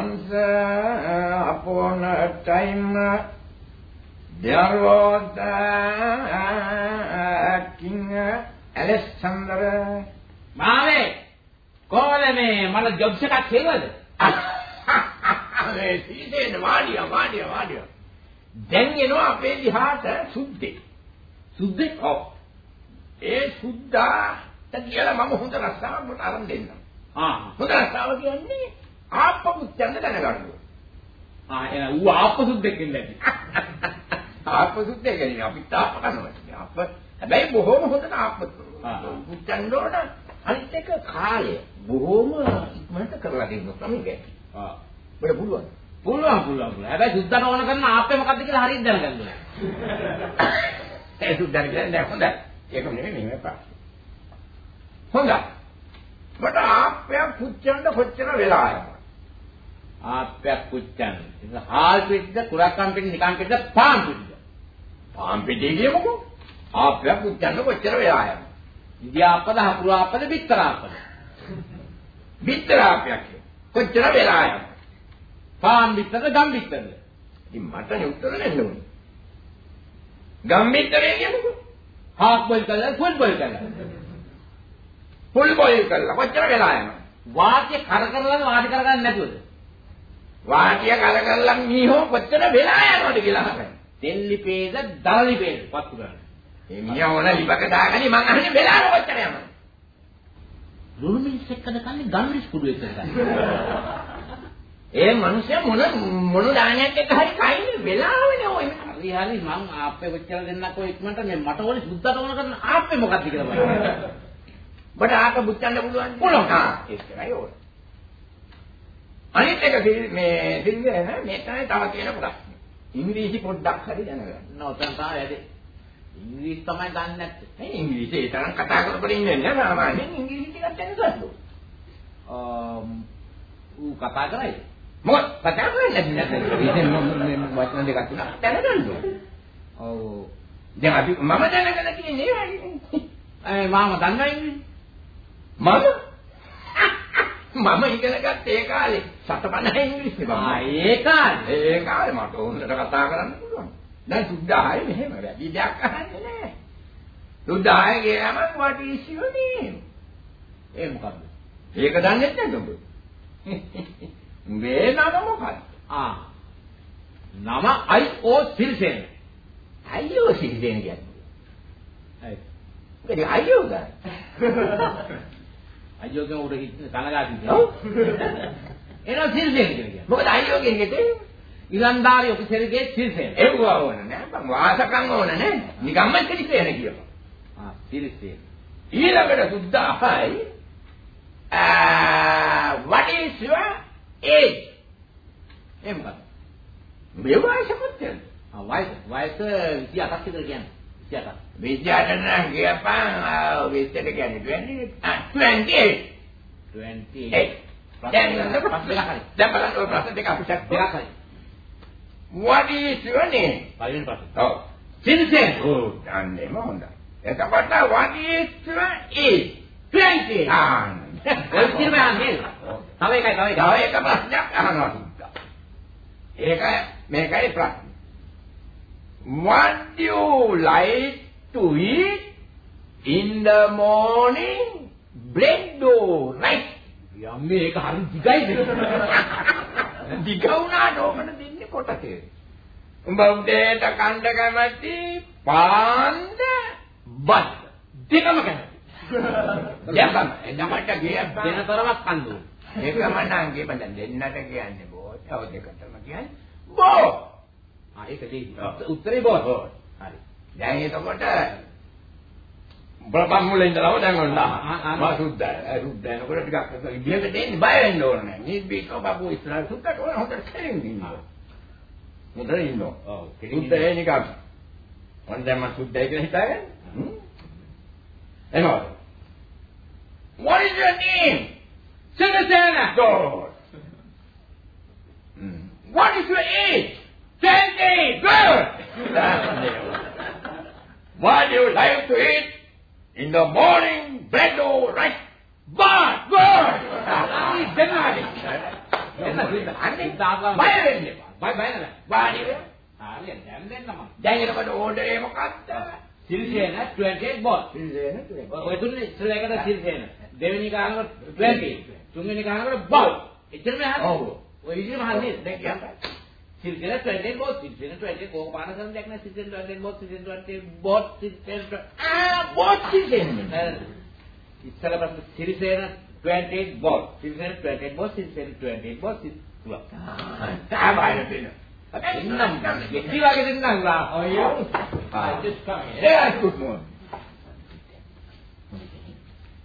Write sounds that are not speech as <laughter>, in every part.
once uh, upon a time uh, there was uh, King Alexander. මාවේ කොහොමද මේ මල Jobs එකක් හේවද? මේ සීතේන වාඩිය වාඩිය වාඩිය. දැන් එනවා අපේ දිහාට සුද්දේ. සුද්දේ? ඔව්. ඒ සුද්දාට කියලා මම හොඳ රස්සාවක් අරන් දෙන්නම්. ආ. හොඳ රස්සාව කියන්නේ ආප්පකුච්චන්ද දැනගන්න. ආ එන ඌ ආප්ප සුද්දෙක් <laughs> ඉන්නේ නැති. ආප්පසුද්දේ කියන්නේ අපි තාප්ප කරනවා. අප හැබැයි බොහොම හොඳට ආප්ප ආ. පුච්චන්න ඕන. අනිත් එක කාලය බොහොම ඉක්මනට කරලා දෙන්න තමයි. ආ. බඩ පුළුවන්. පුළුවන් පුළුවන් පුළුවන්. හැබැයි සුද්දට ඕන කරන ආප්පේ මොකද්ද කියලා හරියට දැනගන්න ඕනේ. <laughs> ඒ සුද්දා කියන්නේ හොඳයි. ඒක නෙමෙයි මේ එපා. හොඳයි. මට ආප්පයක් පුච්චන්න කොච්චර වෙලා යනවා. ආප්පයක් පුච්චන්න. ඒක හාල් පිටිද කුරක්කම් පිටිද නිකන් පිටිද පාන් පිටිද? පාන් පිටේ කියමුකෝ. ආප්පයක් පුච්චන්න කොච්චර වෙලා යනවා. ඉන්දිය ආප්පද හකුරු ආප්පද බිත්තර ආප්පද? බිත්තර ආප්පයක් කොච්චර වෙලා යනවා. පාන් බිත්තරද ගම් බිත්තරද? ඉතින් මට උත්තර දෙන්න ඕනේ. ගම්මිතරේ කියමුකෝ. හාක් බොයිල් කරලා ෆුල් බොයිල් කරලා. ෆුල් බොයිල් කරලා කොච්චර වෙලා යනවා. වාටිය කර කරලා වාටි කරගන්න නැතුවද? වාටිය කල කරලා මීහෝ කොච්චර වෙලා යනවද කියලා අහන්නේ. දෙල්ලිපේද දරලිපේද පත්තු කරන්න. මේ මීයා ඕන ලිපක දාගනි මං අහන්නේ වෙලාව කොච්චර යනවද? ලුණු මිරිස් එක්කද කන්නේ ගම් මිරිස් කුඩු කන්නේ? ඒ මිනිස්සු මොන මොන දානයක් එක්ක හරි කයිනේ වෙලාවනේ ඔය. හරි හරි මං ආප්පේ කොච්චර දෙන්නකෝ ඉක්මනට මේ මට ඕනේ සුද්දට ඕන කරන ආප්පේ මොකක්ද කියලා බලන්න. බඩ ආක බුච්චන්න පුළුවන්. පුළුවන්. ආ ඒකයි ඕන. අනිත් එක මේ සිල්වේ නේ මේ තමයි තව තියෙන ප්‍රශ්නේ. ඉංග්‍රීසි පොඩ්ඩක් හරි දැනගන්න. නෝතන් තා වැඩි. ඉංග්‍රීසි තමයි දන්නේ නැත්තේ. මේ ඉංග්‍රීසි ඒ තරම් කතා කරපොත් ඉන්නේ නැහැ සාමාන්‍යයෙන් ඉංග්‍රීසි ටිකක් දැනගන්න ඕන. අම් ඌ කතා කරයි. මොකද කතා කරන්නේ නැති ඉතින් මම වචන දෙකක් තුනක් දැනගන්න ඕන. ඔව්. දැන් අපි මම දැනගෙන කියන්නේ. ඒ මාම දන්නවයි ඉන්නේ. මම මම ඉගෙන ගත්ත ඒ කාලේ 750 ඉංග්‍රීසි මම. ආ ඒකයි. ඒ කාලේ මට හොඳට කතා කරන්න පුළුවන්. දැන් සුද්ධාහය මෙහෙම වැඩි දෙයක් අහන්නේ නැහැ. සුද්ධාහය ගියාම what is your name? ඒ මොකද්ද? ඒක දන්නේ නැද්ද ඔබ? මේ නම මොකක්ද? ආ. නම I.O. සිල්සෙන්. අයියෝ සිද්දෙන කියන්නේ. හරි. මොකද අයියෝ ගන්න? <laughs> අයියෝගෙන් උඩ හිට කනගාටුයි. ඔව්. එනවා සිල්සෙන් කියන්නේ. මොකද අයියෝ කියන්නේ ඉලන්දාරි ඔෆිසර්ගේ සිල්සෙන්. ඒව ඕන නෑ බං වාසකම් ඕන නෑ නිකම්ම කිරිසේන කියපන් ආ සිල්සෙන්. ඊළඟට සුද්ධාහයි ආ what is your age ඒ මොකද්ද? මේ වයස කොච්චරද ආ වයස වයස 28ක් විතර කියන්නේ. 28ක්. විද්‍යාවට නම් කියපන් ආ විද්‍යාවට කියන්නේ 20 ah 28 28. දැන්. දැන් බලන්න ඔය ප්‍රශ්න දෙක අපිට දෙකක් හරි. what is your name පළවෙනි ප්‍රශ්න. ඔව් සිල්සෙන්. good අන්නේම හොඳයි එතකොට what is your age 20. ආ ඔය කිරම යන්නේ. තව එකයි තව තව එකයි. එක ප්‍රශ්නයක් අහනවා. ඒක මේකයි ප්‍රශ්නේ. What do you like to eat in the morning? Bread or rice? යම්මේ ඒක හරි දිගයිද? දිග වුණාට ඕකට දෙන්නේ කොටසේ. උඹ උදේට කණ්ඩ කැමති පාන්ද බත් දෙකම කන. දෙකම එනමට ගියත් දෙන තරමක් කන්දු. ඒකම නම් කියපන් දෙන්නට කියන්නේ බෝ. තව දෙකටම කියන්නේ බෝ. ආ ඒක දෙයි. ඔව්. උත්තරේ බෝල්. ඔව්. හරි. දැන් එතකොට බලපන් මුලින් ඉඳලාම දැන් ඔන්න ආ, ආ. මා සුද්දා සුද්දා නකොට ටිකක් ඉබියට දෙන්න බය වෙන්න ඕන නෑ මේ බීකෝ බබු ඉස්සරහ සුද්දාට ඕන හොඳට කෙලින් ඉන්නවා හොඳට ඉන්නවා ඔව්. සුද්දා ඒ නිකන් ඔන්න දැන් මම සුද්දා කියලා හිතාගෙන එනවා What is your name? සිල්සෙන්. God. What is your age? Twenty. Good. What do you like to eat in the morning? Bread or rice? Bad. Good. දෙන්නානේ. එන්න සිද්ධ. අන්නේ සිද්ධාර්ථ බය වෙන්න එපා. බය බය නෑ. වාඩි වෙන්න. හරියට දැන් දෙන්නම. දැන් එනකොට ඕඩරේ මොකක්ද? සිල්සේන 28 බෝල්. ඉන්දේන තුනේ. ඔය තුනේ ඉස්සරහකට සිල්සේන. දෙවෙනි කාරණාවට 20. තුන්වෙනි කාරණාවට බෝල්. එච්චරම හරියට. ඔව්. ඔය විදිහම හරියට. දැන් කියන්න. සිල්සේන 28 බෝල්. සිල්සේන 28 කෝක පාන කරන දෙයක් නෑ. සිල්සේන 28 බෝල්. සිල්සේන 28 බෝල්. සිල්සේන ආ බොත් ඉන්නේ. ඉස්සර බස් සිල්සේන 28 බෝල්. සිල්සේන 28 බෝල්. සිල්සේන 28 බෝල්. සිල්සේන තාබාය දෙන්න. එන්නම් ගෙඩි වගේ දෙන්නම් ලා. ඔය Ah. just come here. Yeah, good morning.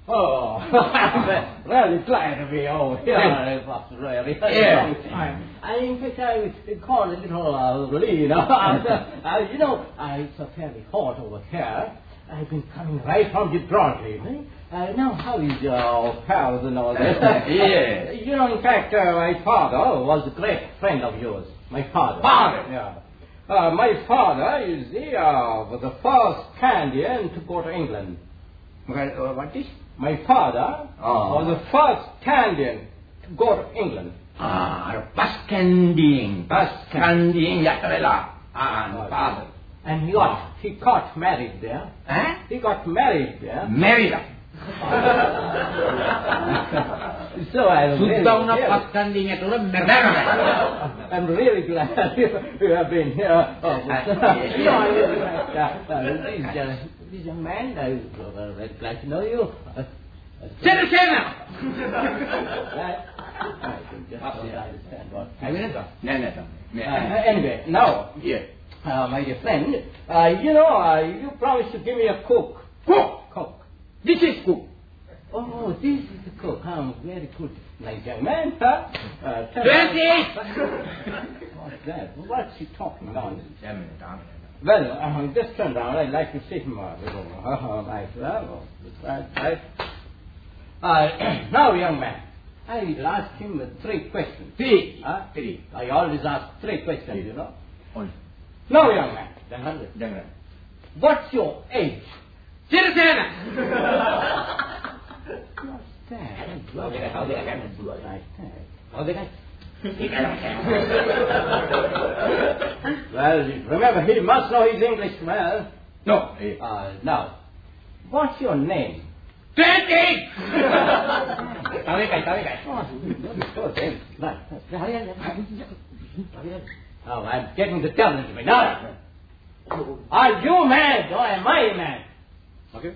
Oh, <laughs> I'm really glad to be over here. Really. Yeah. I, I in fact, I was called a little uh, know. After, <laughs> uh, you know, uh, it's a fairly hot over here. I've been coming right from Gibraltar, evening. Uh, now, how is your pals and all that? <laughs> Yeah. You know, in fact, uh, my father was a great friend of yours. My father. Father? Yeah. Uh, my father, you see, uh, was the first Canadian to go to England. Uh, what is? My father oh. was the first Canadian to go to England. Ah, first Canadian. First Canadian Yatarela. Ah, ah father. And he got, oh. he got married there. Eh? He got married there. Married. <laughs> So I'm Sudah really napaskan minyak I'm really glad <laughs> you have been here. Oh, <laughs> <laughs> no, I. Uh, this, young man, I'm uh, very glad to know you. Sit the chair now. I can just understand what. I mean, no, no, no. Uh, anyway, now, yeah. Uh, my dear friend, uh, you know, uh, you promised to give me a cook. Cook? Cook. This is cook. Oh, this is the cook. Oh, very good. Nice young man, huh? Uh, Bertie! What's that? What's he talking about? German. Well, uh, just turn around. I'd like to see him a little. Oh, nice, love. Right, right. now, young man, I will ask him three questions. Three? Uh, three. I always ask three questions, three. you know. Only. Now, young man. Young man. What's your age? Citizen! <laughs> That. How did I get blood like that? How did I? well, remember, he must know his English well. No, he... Uh, now, what's your name? Dandy! Oh, oh, I'm getting the devil into me. Now, are you mad or am I mad? Okay.